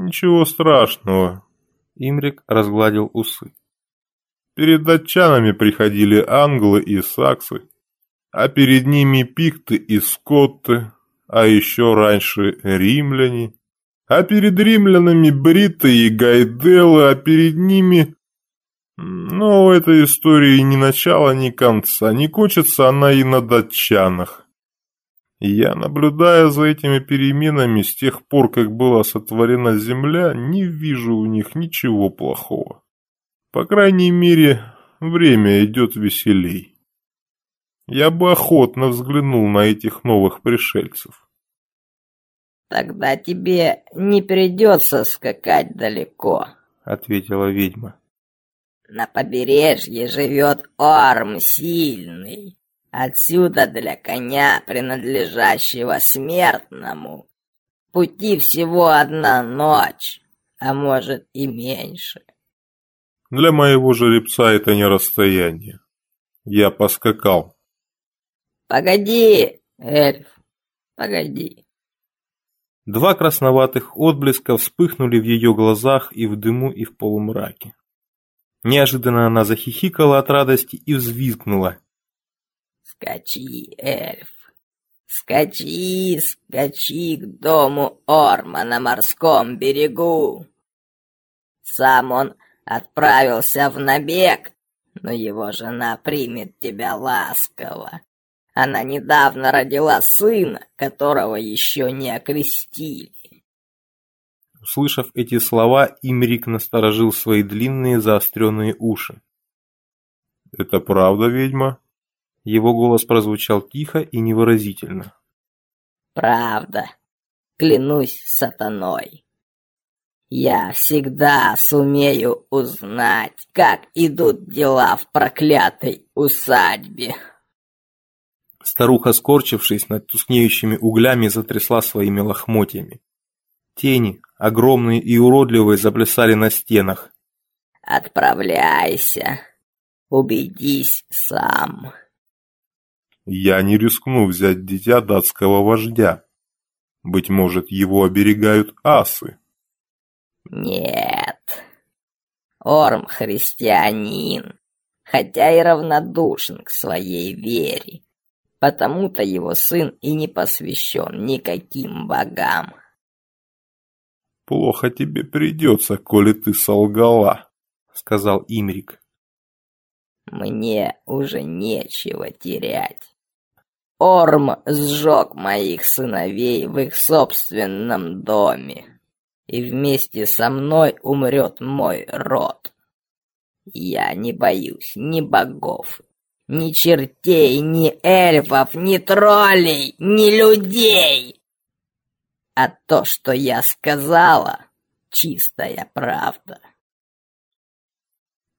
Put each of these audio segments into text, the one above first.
Ничего страшного. Имрик разгладил усы. Перед датчанами приходили англы и саксы, а перед ними пикты и скотты, а еще раньше римляне, а перед римлянами бриты и гайделы, а перед ними... Но у этой истории ни начала, ни конца, не кончится она и на датчанах. Я, наблюдая за этими переменами с тех пор, как была сотворена Земля, не вижу у них ничего плохого. По крайней мере, время идет веселей. Я бы охотно взглянул на этих новых пришельцев. «Тогда тебе не придется скакать далеко», — ответила ведьма. «На побережье живет Орм Сильный. Отсюда для коня, принадлежащего смертному, пути всего одна ночь, а может и меньше. Для моего жеребца это не расстояние. Я поскакал. Погоди, эльф, погоди. Два красноватых отблеска вспыхнули в ее глазах и в дыму, и в полумраке. Неожиданно она захихикала от радости и взвизгнула. Скачи, эльф, скачи, скачи к дому Орма на морском берегу. Сам он отправился в набег, но его жена примет тебя ласково. Она недавно родила сына, которого еще не окрестили. Услышав эти слова, Имрик насторожил свои длинные заостренные уши. «Это правда, ведьма?» Его голос прозвучал тихо и невыразительно. «Правда. Клянусь сатаной. Я всегда сумею узнать, как идут дела в проклятой усадьбе». Старуха, скорчившись над тускнеющими углями, затрясла своими лохмотьями. Тени, огромные и уродливые, заплясали на стенах. «Отправляйся. Убедись сам». Я не рискну взять дитя датского вождя. Быть может, его оберегают асы. Нет. Орм христианин, хотя и равнодушен к своей вере. Потому-то его сын и не посвящен никаким богам. «Плохо тебе придется, коли ты солгала», — сказал Имрик. «Мне уже нечего терять. Орм сжег моих сыновей в их собственном доме, и вместе со мной умрет мой род. Я не боюсь ни богов, ни чертей, ни эльфов, ни троллей, ни людей. А то, что я сказала, чистая правда.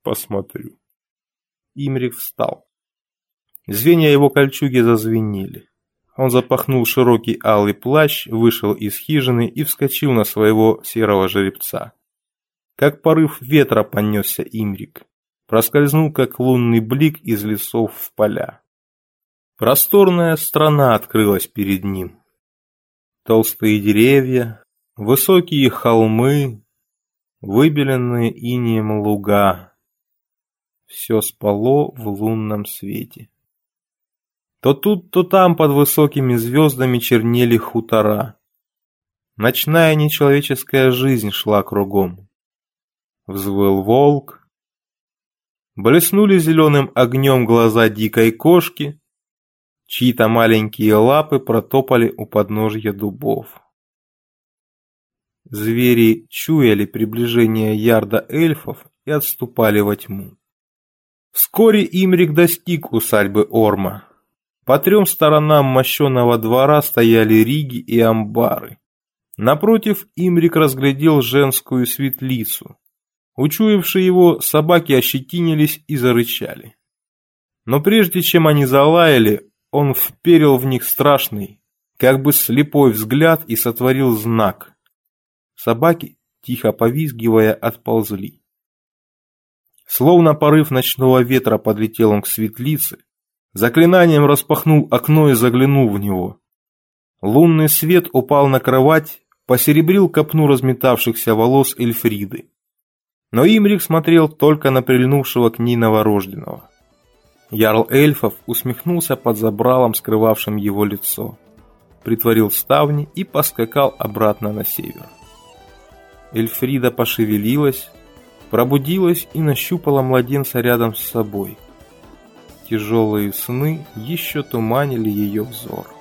Посмотрю. Имрик встал. Звенья его кольчуги зазвенели. Он запахнул широкий алый плащ, вышел из хижины и вскочил на своего серого жеребца. Как порыв ветра понесся Имрик. Проскользнул, как лунный блик из лесов в поля. Просторная страна открылась перед ним. Толстые деревья, высокие холмы, выбеленные инеем луга. Все спало в лунном свете. То тут, то там под высокими звездами чернели хутора. Ночная нечеловеческая жизнь шла кругом. Взвыл волк. Блеснули зеленым огнем глаза дикой кошки. Чьи-то маленькие лапы протопали у подножья дубов. Звери чуяли приближение ярда эльфов и отступали во тьму. Вскоре Имрик достиг усадьбы Орма. По трем сторонам мощеного двора стояли риги и амбары. Напротив Имрик разглядел женскую светлицу. Учуявшие его, собаки ощетинились и зарычали. Но прежде чем они залаяли, он вперил в них страшный, как бы слепой взгляд и сотворил знак. Собаки, тихо повизгивая, отползли. Словно порыв ночного ветра подлетел он к светлице, Заклинанием распахнул окно и заглянул в него. Лунный свет упал на кровать, посеребрил копну разметавшихся волос Эльфриды. Но Имрик смотрел только на прильнувшего к ней новорожденного. Ярл эльфов усмехнулся под забралом, скрывавшим его лицо, притворил ставни и поскакал обратно на север. Эльфрида пошевелилась, пробудилась и нащупала младенца рядом с собой. Тяжелые сны еще туманили ее взор.